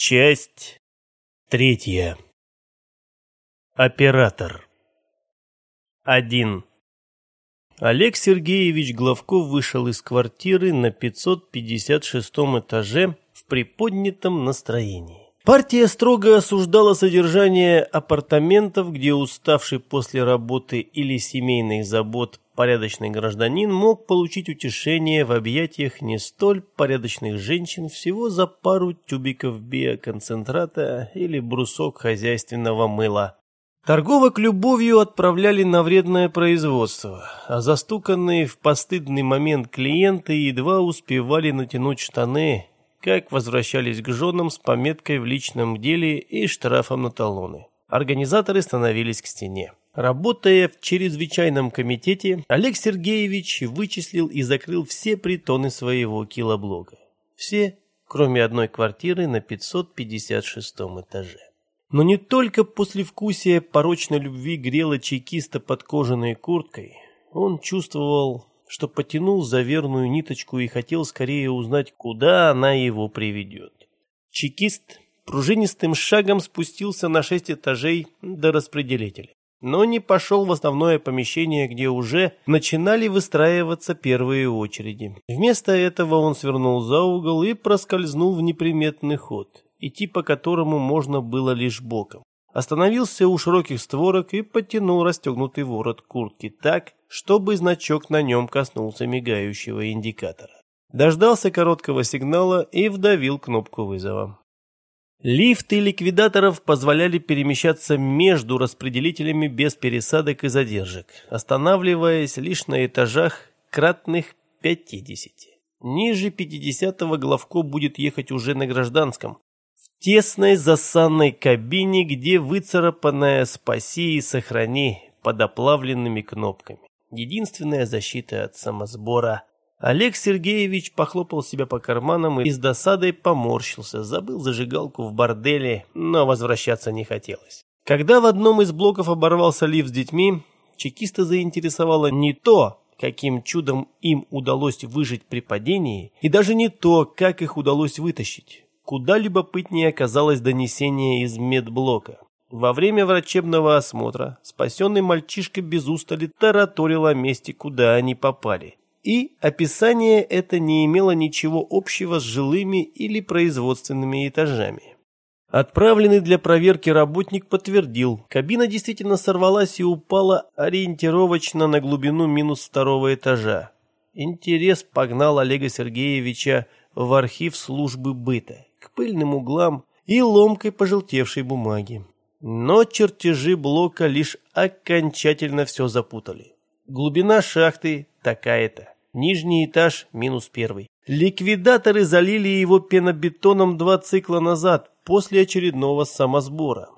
Часть третья. Оператор. Один. Олег Сергеевич Главков вышел из квартиры на 556 этаже в приподнятом настроении. Партия строго осуждала содержание апартаментов, где уставший после работы или семейных забот порядочный гражданин мог получить утешение в объятиях не столь порядочных женщин всего за пару тюбиков биоконцентрата или брусок хозяйственного мыла. Торговок любовью отправляли на вредное производство, а застуканные в постыдный момент клиенты едва успевали натянуть штаны как возвращались к женам с пометкой в личном деле и штрафом на талоны. Организаторы становились к стене. Работая в чрезвычайном комитете, Олег Сергеевич вычислил и закрыл все притоны своего килоблока. Все, кроме одной квартиры на 556 этаже. Но не только послевкусие порочной любви грело чекиста под кожаной курткой, он чувствовал что потянул за верную ниточку и хотел скорее узнать, куда она его приведет. Чекист пружинистым шагом спустился на шесть этажей до распределителя, но не пошел в основное помещение, где уже начинали выстраиваться первые очереди. Вместо этого он свернул за угол и проскользнул в неприметный ход, идти по которому можно было лишь боком. Остановился у широких створок и потянул расстегнутый ворот куртки так, чтобы значок на нем коснулся мигающего индикатора. Дождался короткого сигнала и вдавил кнопку вызова. Лифты ликвидаторов позволяли перемещаться между распределителями без пересадок и задержек, останавливаясь лишь на этажах кратных 50. Ниже 50-го главко будет ехать уже на гражданском, тесной засанной кабине, где выцарапанная «Спаси и сохрани» под оплавленными кнопками. Единственная защита от самосбора. Олег Сергеевич похлопал себя по карманам и с досадой поморщился, забыл зажигалку в борделе, но возвращаться не хотелось. Когда в одном из блоков оборвался лифт с детьми, чекиста заинтересовало не то, каким чудом им удалось выжить при падении, и даже не то, как их удалось вытащить. Куда любопытнее оказалось донесение из медблока. Во время врачебного осмотра спасенный мальчишка без устали тараторил о месте, куда они попали. И описание это не имело ничего общего с жилыми или производственными этажами. Отправленный для проверки работник подтвердил, кабина действительно сорвалась и упала ориентировочно на глубину минус второго этажа. Интерес погнал Олега Сергеевича в архив службы быта к пыльным углам и ломкой пожелтевшей бумаги. Но чертежи блока лишь окончательно все запутали. Глубина шахты такая-то. Нижний этаж минус первый. Ликвидаторы залили его пенобетоном два цикла назад, после очередного самосбора.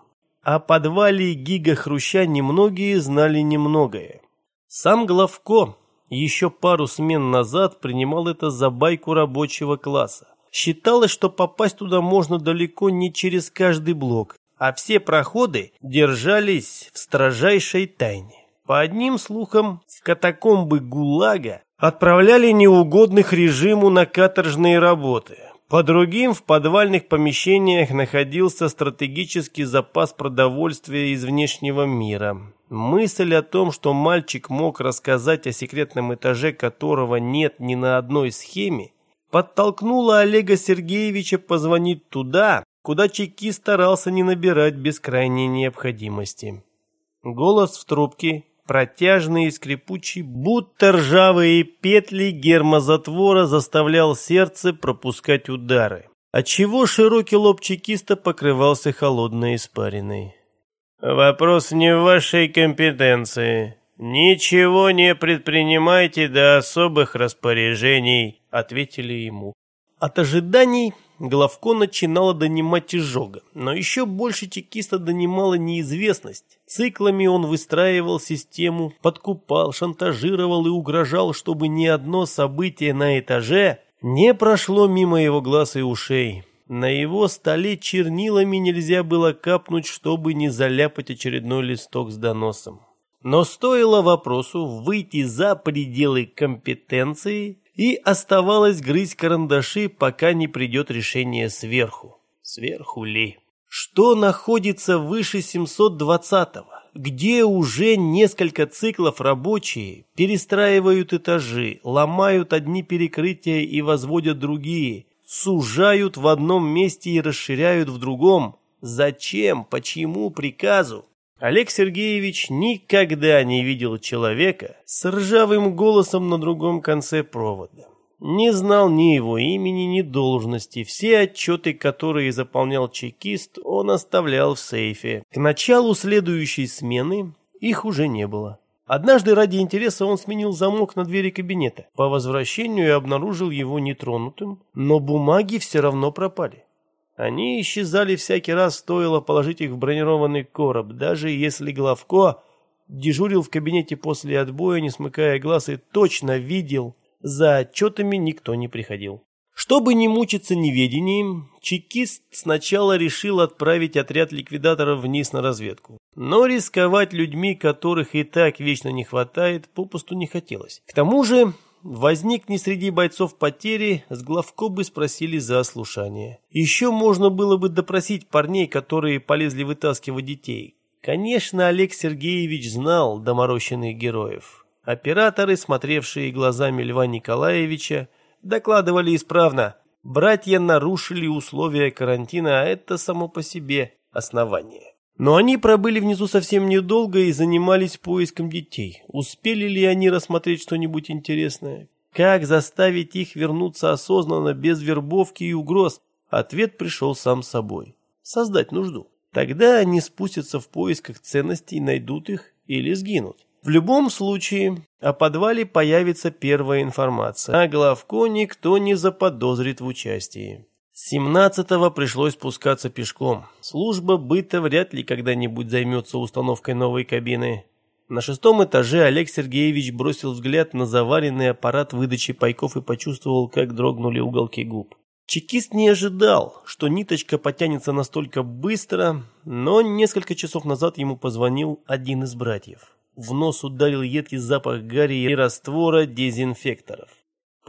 О подвале Гига Хруща немногие знали немногое. Сам Главко еще пару смен назад принимал это за байку рабочего класса. Считалось, что попасть туда можно далеко не через каждый блок, а все проходы держались в строжайшей тайне. По одним слухам, в катакомбы ГУЛАГа отправляли неугодных режиму на каторжные работы. По другим, в подвальных помещениях находился стратегический запас продовольствия из внешнего мира. Мысль о том, что мальчик мог рассказать о секретном этаже, которого нет ни на одной схеме, подтолкнула Олега Сергеевича позвонить туда, куда чеки старался не набирать без крайней необходимости. Голос в трубке, протяжный и скрипучий, будто ржавые петли гермозатвора заставлял сердце пропускать удары, отчего широкий лоб чекиста покрывался холодной испариной. «Вопрос не в вашей компетенции. Ничего не предпринимайте до особых распоряжений ответили ему. От ожиданий Главко начинало донимать изжога, но еще больше чекиста донимала неизвестность. Циклами он выстраивал систему, подкупал, шантажировал и угрожал, чтобы ни одно событие на этаже не прошло мимо его глаз и ушей. На его столе чернилами нельзя было капнуть, чтобы не заляпать очередной листок с доносом. Но стоило вопросу выйти за пределы компетенции, и оставалось грызть карандаши, пока не придет решение сверху. сверху ли. Что находится выше 720-го? Где уже несколько циклов рабочие перестраивают этажи, ломают одни перекрытия и возводят другие, сужают в одном месте и расширяют в другом. Зачем? Почему приказу? Олег Сергеевич никогда не видел человека с ржавым голосом на другом конце провода. Не знал ни его имени, ни должности. Все отчеты, которые заполнял чекист, он оставлял в сейфе. К началу следующей смены их уже не было. Однажды ради интереса он сменил замок на двери кабинета. По возвращению обнаружил его нетронутым, но бумаги все равно пропали. Они исчезали всякий раз, стоило положить их в бронированный короб, даже если Главко дежурил в кабинете после отбоя, не смыкая глаз, и точно видел, за отчетами никто не приходил. Чтобы не мучиться неведением, чекист сначала решил отправить отряд ликвидаторов вниз на разведку. Но рисковать людьми, которых и так вечно не хватает, попусту не хотелось. К тому же, возникни среди бойцов потери, с главко бы спросили за ослушание. Еще можно было бы допросить парней, которые полезли вытаскивать детей. Конечно, Олег Сергеевич знал доморощенных героев. Операторы, смотревшие глазами Льва Николаевича, докладывали исправно. Братья нарушили условия карантина, а это само по себе основание. Но они пробыли внизу совсем недолго и занимались поиском детей. Успели ли они рассмотреть что-нибудь интересное? Как заставить их вернуться осознанно, без вербовки и угроз? Ответ пришел сам собой. Создать нужду. Тогда они спустятся в поисках ценностей, найдут их или сгинут. В любом случае, о подвале появится первая информация, а Главко никто не заподозрит в участии. С 17-го пришлось спускаться пешком. Служба быта вряд ли когда-нибудь займется установкой новой кабины. На шестом этаже Олег Сергеевич бросил взгляд на заваренный аппарат выдачи пайков и почувствовал, как дрогнули уголки губ. Чекист не ожидал, что ниточка потянется настолько быстро, но несколько часов назад ему позвонил один из братьев. В нос ударил едкий запах гари и раствора дезинфекторов.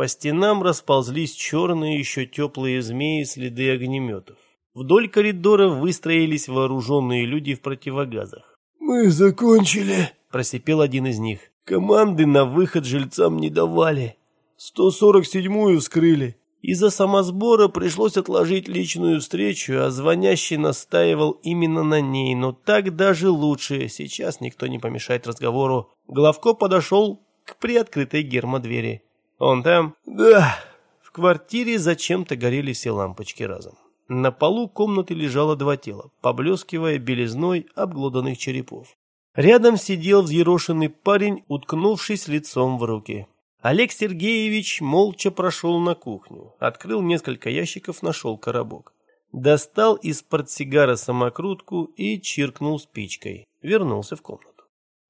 По стенам расползлись черные еще теплые змеи следы огнеметов. Вдоль коридора выстроились вооруженные люди в противогазах. «Мы закончили», – просипел один из них. «Команды на выход жильцам не давали. 147-ю вскрыли. Из-за самосбора пришлось отложить личную встречу, а звонящий настаивал именно на ней, но так даже лучше, сейчас никто не помешает разговору. Главко подошел к приоткрытой гермодвери. «Он там?» «Да». В квартире зачем-то горели все лампочки разом. На полу комнаты лежало два тела, поблескивая белизной обглоданных черепов. Рядом сидел взъерошенный парень, уткнувшись лицом в руки. Олег Сергеевич молча прошел на кухню, открыл несколько ящиков, нашел коробок. Достал из портсигара самокрутку и чиркнул спичкой. Вернулся в комнату.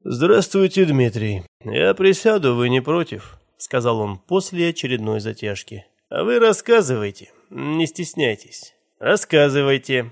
«Здравствуйте, Дмитрий. Я присяду, вы не против?» Сказал он после очередной затяжки. «А вы рассказывайте, не стесняйтесь. Рассказывайте».